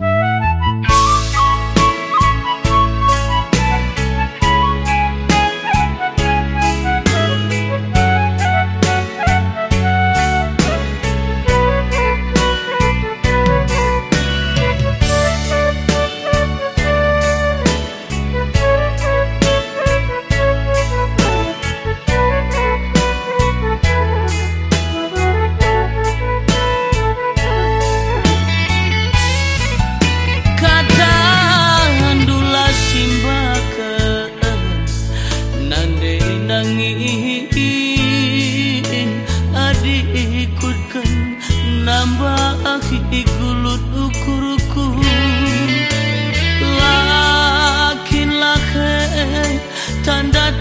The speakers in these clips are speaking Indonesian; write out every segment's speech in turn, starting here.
Música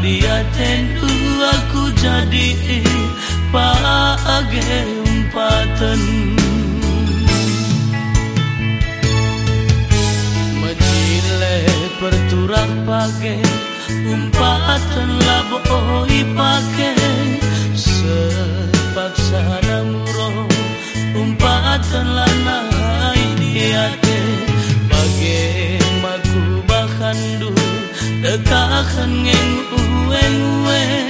dia tentu aku jadi page umpatan Majile perturak page umpatan laboi pake. Sepaksa namuro dekakan ngeng ueng-ueng Ita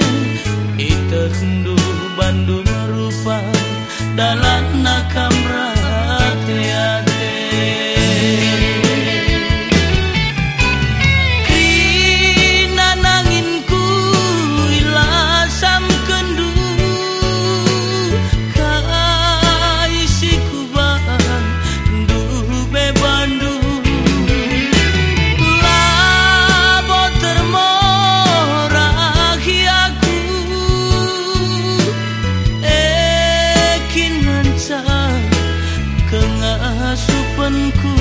hasupanku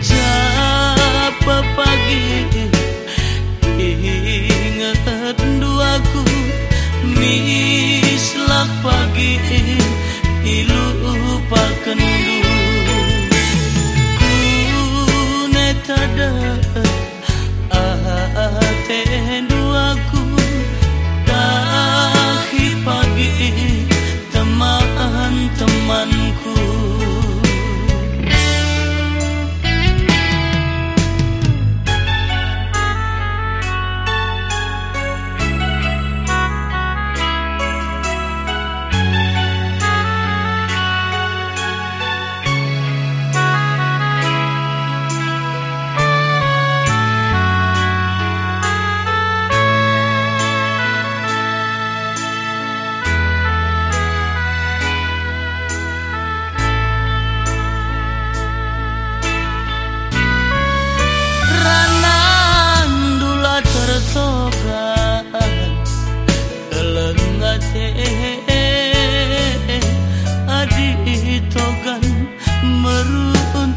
Japa pagi Ingat duaku. Mislak pagi Ilupakan du Ku netada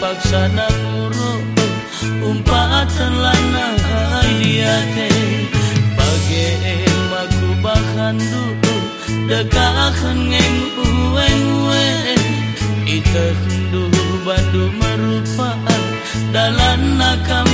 Sepaksa nanguro umpatan lana dia te Bage maku bahan dulu dekakan ngeng ueng ueng. Ita hendu bandu merupaan dalam nakam